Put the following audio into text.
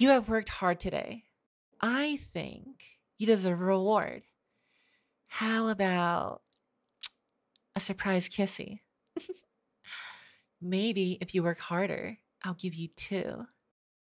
You have worked hard today. I think you deserve a reward. How about a surprise kissy? Maybe if you work harder, I'll give you two.